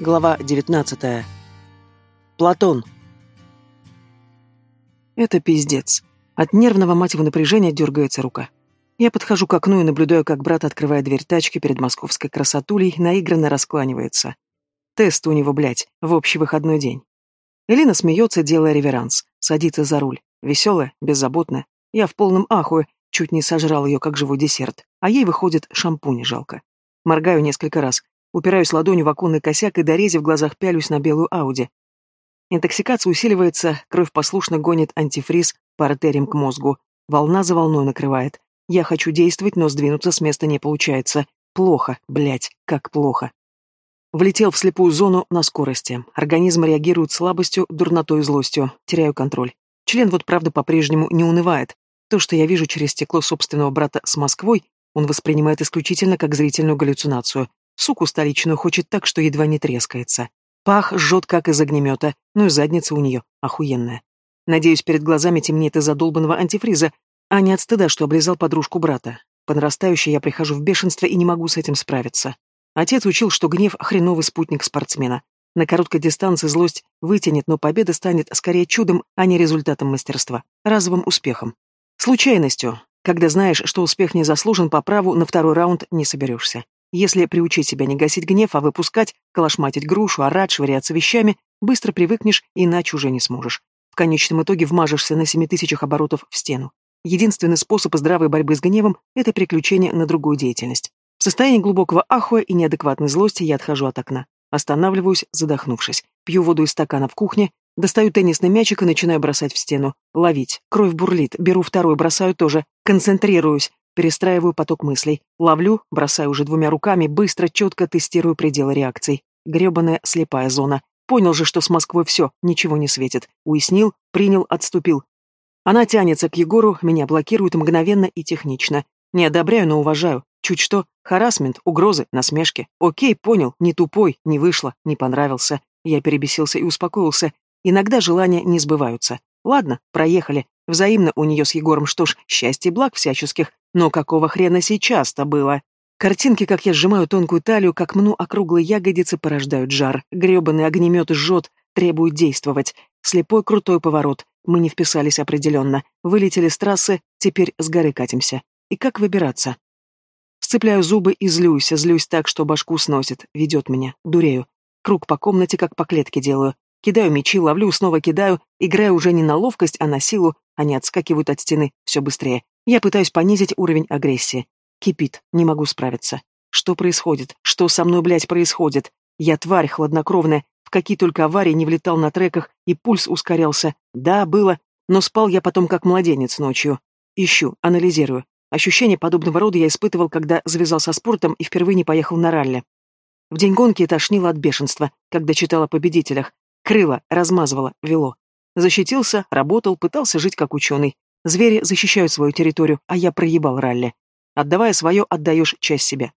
Глава 19. Платон. Это пиздец. От нервного мать его напряжения дергается рука. Я подхожу к окну и наблюдаю, как брат открывает дверь тачки перед московской красотулей, наигранно раскланивается. Тест у него, блядь, в общий выходной день. Элина смеется, делая реверанс, садится за руль. Веселая, беззаботная. Я в полном ахуе, чуть не сожрал ее, как живой десерт. А ей, выходит, шампуни жалко. Моргаю несколько раз, Упираюсь ладонью в оконный косяк и, дорезив в глазах, пялюсь на белую Ауди. Интоксикация усиливается, кровь послушно гонит антифриз по артериям к мозгу. Волна за волной накрывает. Я хочу действовать, но сдвинуться с места не получается. Плохо, блять, как плохо. Влетел в слепую зону на скорости. Организм реагирует слабостью, дурнотой и злостью. Теряю контроль. Член вот правда по-прежнему не унывает. То, что я вижу через стекло собственного брата с Москвой, он воспринимает исключительно как зрительную галлюцинацию. Суку столичную хочет так, что едва не трескается. Пах жжет, как из огнемета, ну и задница у нее охуенная. Надеюсь, перед глазами темнеет из-за долбанного антифриза, а не от стыда, что облизал подружку брата. По нарастающей я прихожу в бешенство и не могу с этим справиться. Отец учил, что гнев — хреновый спутник спортсмена. На короткой дистанции злость вытянет, но победа станет скорее чудом, а не результатом мастерства, разовым успехом. Случайностью, когда знаешь, что успех не заслужен по праву, на второй раунд не соберешься. Если приучить себя не гасить гнев, а выпускать, калашматить грушу, орать, швыряться вещами, быстро привыкнешь, иначе уже не сможешь. В конечном итоге вмажешься на семи тысячах оборотов в стену. Единственный способ здравой борьбы с гневом – это переключение на другую деятельность. В состоянии глубокого ахуя и неадекватной злости я отхожу от окна. Останавливаюсь, задохнувшись. Пью воду из стакана в кухне, достаю теннисный мячик и начинаю бросать в стену. Ловить. Кровь бурлит. Беру второй, бросаю тоже. Концентрируюсь. Перестраиваю поток мыслей. Ловлю, бросаю уже двумя руками, быстро, четко тестирую пределы реакций. Гребаная слепая зона. Понял же, что с Москвой все, ничего не светит. Уяснил, принял, отступил. Она тянется к Егору, меня блокирует мгновенно и технично. Не одобряю, но уважаю. Чуть что, харасмент, угрозы, насмешки. Окей, понял, не тупой, не вышло, не понравился. Я перебесился и успокоился. Иногда желания не сбываются. Ладно, проехали. Взаимно у нее с Егором, что ж, счастье и благ всяческих. Но какого хрена сейчас-то было? Картинки, как я сжимаю тонкую талию, как мну округлые ягодицы, порождают жар. Гребаный огнемет жжет, требует действовать. Слепой крутой поворот. Мы не вписались определенно. Вылетели с трассы, теперь с горы катимся. И как выбираться? Сцепляю зубы и злюсь, злюсь так, что башку сносит, ведет меня, дурею. Круг по комнате, как по клетке делаю. Кидаю мячи, ловлю, снова кидаю, играю уже не на ловкость, а на силу, они отскакивают от стены все быстрее. Я пытаюсь понизить уровень агрессии. Кипит, не могу справиться. Что происходит? Что со мной, блядь, происходит? Я тварь хладнокровная, в какие только аварии не влетал на треках, и пульс ускорялся. Да, было, но спал я потом как младенец ночью. Ищу, анализирую. Ощущение подобного рода я испытывал, когда завязал со спортом и впервые не поехал на ралли. В день гонки тошнило от бешенства, когда читал о победителях. Крыло, размазывало, вело. Защитился, работал, пытался жить как ученый. Звери защищают свою территорию, а я проебал ралли. Отдавая свое, отдаешь часть себя.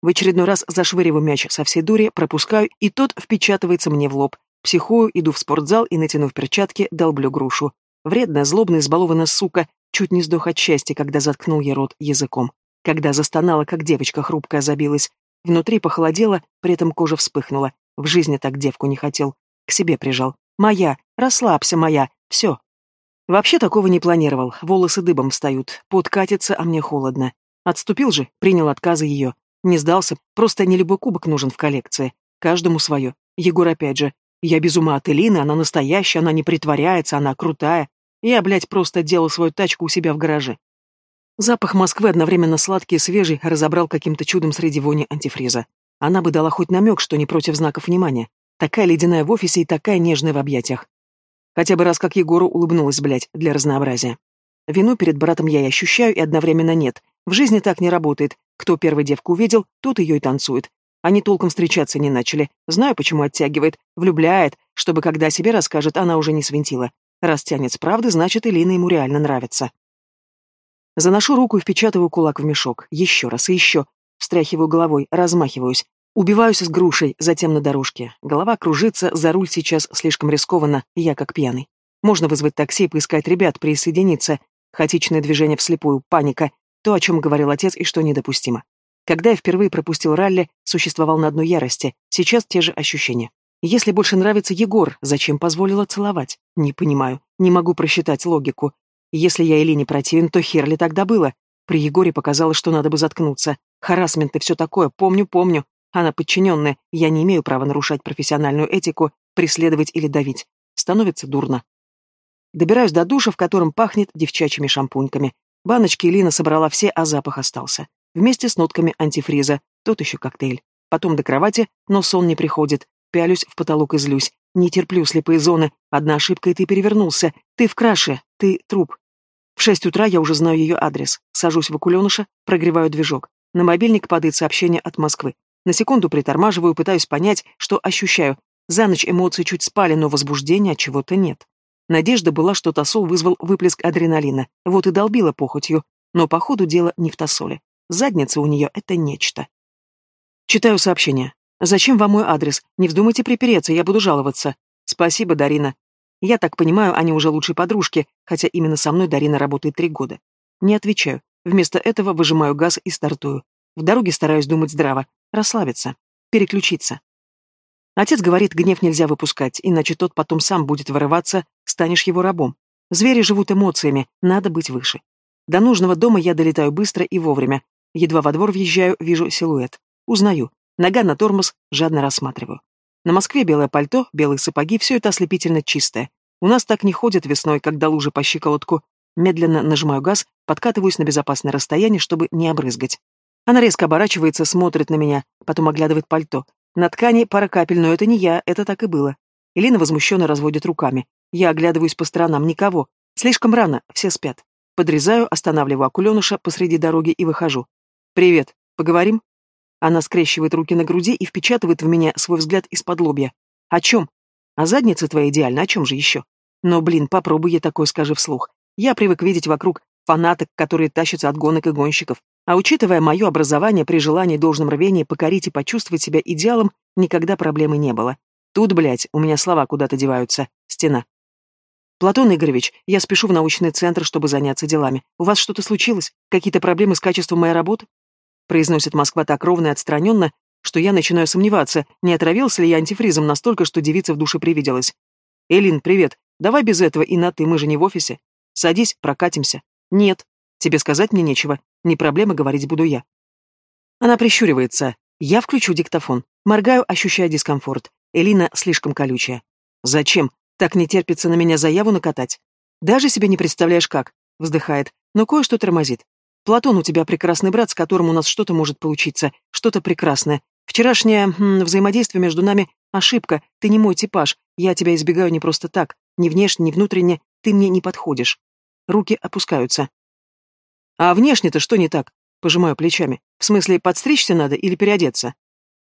В очередной раз зашвыриваю мяч со всей дури, пропускаю, и тот впечатывается мне в лоб. Психую, иду в спортзал и, натянув перчатки, долблю грушу. Вредная, злобная, избалованная сука, чуть не сдох от счастья, когда заткнул ей рот языком. Когда застонала, как девочка хрупкая забилась. Внутри похолодело, при этом кожа вспыхнула. В жизни так девку не хотел. К себе прижал. «Моя! Расслабься, моя! Все, Вообще такого не планировал, волосы дыбом встают, пот катится, а мне холодно. Отступил же, принял отказы ее. Не сдался, просто не любой кубок нужен в коллекции. Каждому свое. Егор опять же. Я без ума от Элины, она настоящая, она не притворяется, она крутая. Я, блядь, просто делал свою тачку у себя в гараже. Запах Москвы одновременно сладкий и свежий разобрал каким-то чудом среди вони антифриза. Она бы дала хоть намек, что не против знаков внимания. Такая ледяная в офисе и такая нежная в объятиях. Хотя бы раз как Егору улыбнулась, блядь, для разнообразия. Вину перед братом я и ощущаю, и одновременно нет. В жизни так не работает. Кто первый девку увидел, тот ее и танцует. Они толком встречаться не начали. Знаю, почему оттягивает. Влюбляет, чтобы когда о себе расскажет, она уже не свинтила. Раз тянет с правды, значит, Элина ему реально нравится. Заношу руку и впечатываю кулак в мешок. Еще раз и еще. Встряхиваю головой, размахиваюсь. Убиваюсь с грушей, затем на дорожке. Голова кружится, за руль сейчас слишком рискованно, я как пьяный. Можно вызвать такси поискать ребят, присоединиться. Хаотичное движение вслепую, паника. То, о чем говорил отец и что недопустимо. Когда я впервые пропустил ралли, существовал на одной ярости, сейчас те же ощущения. Если больше нравится Егор, зачем позволила целовать? Не понимаю, не могу просчитать логику. Если я Элине противен, то хер ли тогда было? При Егоре показалось, что надо бы заткнуться. Харасмент и все такое, помню, помню. Она подчиненная, я не имею права нарушать профессиональную этику, преследовать или давить. Становится дурно. Добираюсь до душа, в котором пахнет девчачьими шампуньками. Баночки Лина собрала все, а запах остался. Вместе с нотками антифриза. Тот еще коктейль. Потом до кровати, но сон не приходит. Пялюсь в потолок и злюсь. Не терплю слепые зоны. Одна ошибка, и ты перевернулся. Ты в краше. Ты труп. В шесть утра я уже знаю ее адрес. Сажусь в окуленыша, прогреваю движок. На мобильник падает сообщение от Москвы. На секунду притормаживаю, пытаюсь понять, что ощущаю. За ночь эмоции чуть спали, но возбуждения от чего-то нет. Надежда была, что тосол вызвал выплеск адреналина, вот и долбила похотью, но по ходу дело не в тосоле. Задница у нее — это нечто. Читаю сообщение. «Зачем вам мой адрес? Не вздумайте припереться, я буду жаловаться». «Спасибо, Дарина». Я так понимаю, они уже лучшие подружки, хотя именно со мной Дарина работает три года. Не отвечаю. Вместо этого выжимаю газ и стартую. В дороге стараюсь думать здраво, расслабиться, переключиться. Отец говорит, гнев нельзя выпускать, иначе тот потом сам будет вырываться, станешь его рабом. Звери живут эмоциями, надо быть выше. До нужного дома я долетаю быстро и вовремя. Едва во двор въезжаю, вижу силуэт. Узнаю. Нога на тормоз, жадно рассматриваю. На Москве белое пальто, белые сапоги, все это ослепительно чистое. У нас так не ходят весной, когда лужи по щиколотку. Медленно нажимаю газ, подкатываюсь на безопасное расстояние, чтобы не обрызгать. Она резко оборачивается, смотрит на меня, потом оглядывает пальто. На ткани пара капель, но это не я, это так и было. Элина возмущенно разводит руками. Я оглядываюсь по сторонам, никого. Слишком рано, все спят. Подрезаю, останавливаю акуленыша посреди дороги и выхожу. «Привет, поговорим?» Она скрещивает руки на груди и впечатывает в меня свой взгляд из-под лобья. «О чем?» «А задница твоя идеальна, о чем же еще?» «Но, блин, попробуй я такое скажи вслух. Я привык видеть вокруг фанаток, которые тащатся от гонок и гонщиков. А учитывая мое образование, при желании должном рвении покорить и почувствовать себя идеалом, никогда проблемы не было. Тут, блядь, у меня слова куда-то деваются. Стена. Платон Игоревич, я спешу в научный центр, чтобы заняться делами. У вас что-то случилось? Какие-то проблемы с качеством моей работы? Произносит Москва так ровно и отстраненно, что я начинаю сомневаться, не отравился ли я антифризом настолько, что девица в душе привиделась. Элин, привет. Давай без этого и на ты, мы же не в офисе. Садись, прокатимся. Нет. Тебе сказать мне нечего. Не проблема, говорить буду я. Она прищуривается. Я включу диктофон. Моргаю, ощущая дискомфорт. Элина слишком колючая. Зачем? Так не терпится на меня заяву накатать. Даже себе не представляешь как. Вздыхает. Но кое-что тормозит. Платон, у тебя прекрасный брат, с которым у нас что-то может получиться. Что-то прекрасное. Вчерашнее м, взаимодействие между нами — ошибка. Ты не мой типаж. Я тебя избегаю не просто так. Ни внешне, ни внутренне. Ты мне не подходишь. Руки опускаются. А внешне-то что не так? Пожимаю плечами. В смысле, подстричься надо или переодеться?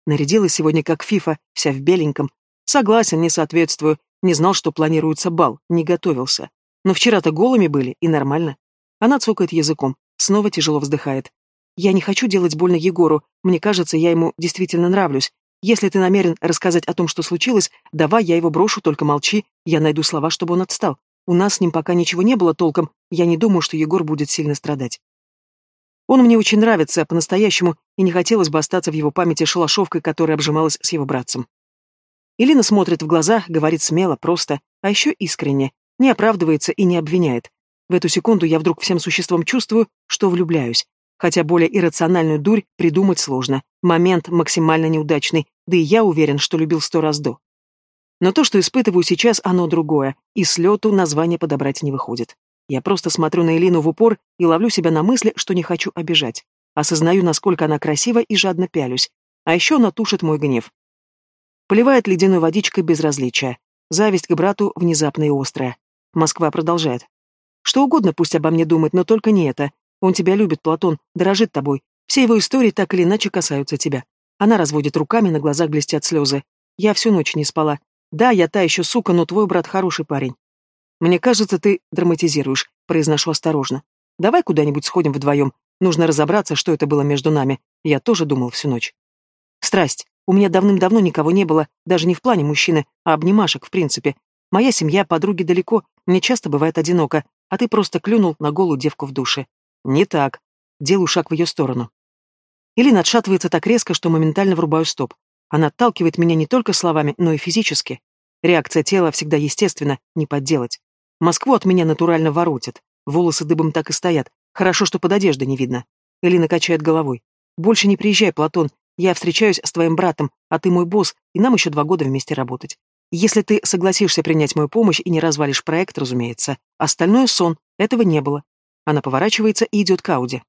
Нарядилась сегодня как фифа, вся в беленьком. Согласен, не соответствую. Не знал, что планируется бал, не готовился. Но вчера-то голыми были, и нормально. Она цокает языком, снова тяжело вздыхает. Я не хочу делать больно Егору. Мне кажется, я ему действительно нравлюсь. Если ты намерен рассказать о том, что случилось, давай я его брошу, только молчи, я найду слова, чтобы он отстал. У нас с ним пока ничего не было толком, я не думаю, что Егор будет сильно страдать. Он мне очень нравится, по-настоящему, и не хотелось бы остаться в его памяти шалашовкой, которая обжималась с его братцем. Илина смотрит в глаза, говорит смело, просто, а еще искренне, не оправдывается и не обвиняет. В эту секунду я вдруг всем существом чувствую, что влюбляюсь. Хотя более иррациональную дурь придумать сложно. Момент максимально неудачный, да и я уверен, что любил сто раз до. Но то, что испытываю сейчас, оно другое, и с лету название подобрать не выходит. Я просто смотрю на Элину в упор и ловлю себя на мысли, что не хочу обижать. Осознаю, насколько она красива и жадно пялюсь. А еще она тушит мой гнев. Поливает ледяной водичкой безразличия. Зависть к брату внезапная и острая. Москва продолжает. Что угодно пусть обо мне думает, но только не это. Он тебя любит, Платон, дорожит тобой. Все его истории так или иначе касаются тебя. Она разводит руками, на глазах блестят слезы. Я всю ночь не спала. Да, я та еще сука, но твой брат хороший парень. Мне кажется, ты драматизируешь, произношу осторожно. Давай куда-нибудь сходим вдвоем. Нужно разобраться, что это было между нами. Я тоже думал всю ночь. Страсть. У меня давным-давно никого не было, даже не в плане мужчины, а обнимашек, в принципе. Моя семья, подруги далеко, мне часто бывает одиноко, а ты просто клюнул на голую девку в душе. Не так. Делаю шаг в ее сторону. Элина отшатывается так резко, что моментально врубаю стоп. Она отталкивает меня не только словами, но и физически. Реакция тела всегда естественна, не подделать. Москву от меня натурально воротит. Волосы дыбом так и стоят. Хорошо, что под одеждой не видно. Элина качает головой. «Больше не приезжай, Платон. Я встречаюсь с твоим братом, а ты мой босс, и нам еще два года вместе работать. Если ты согласишься принять мою помощь и не развалишь проект, разумеется. Остальное сон. Этого не было». Она поворачивается и идет к Ауди.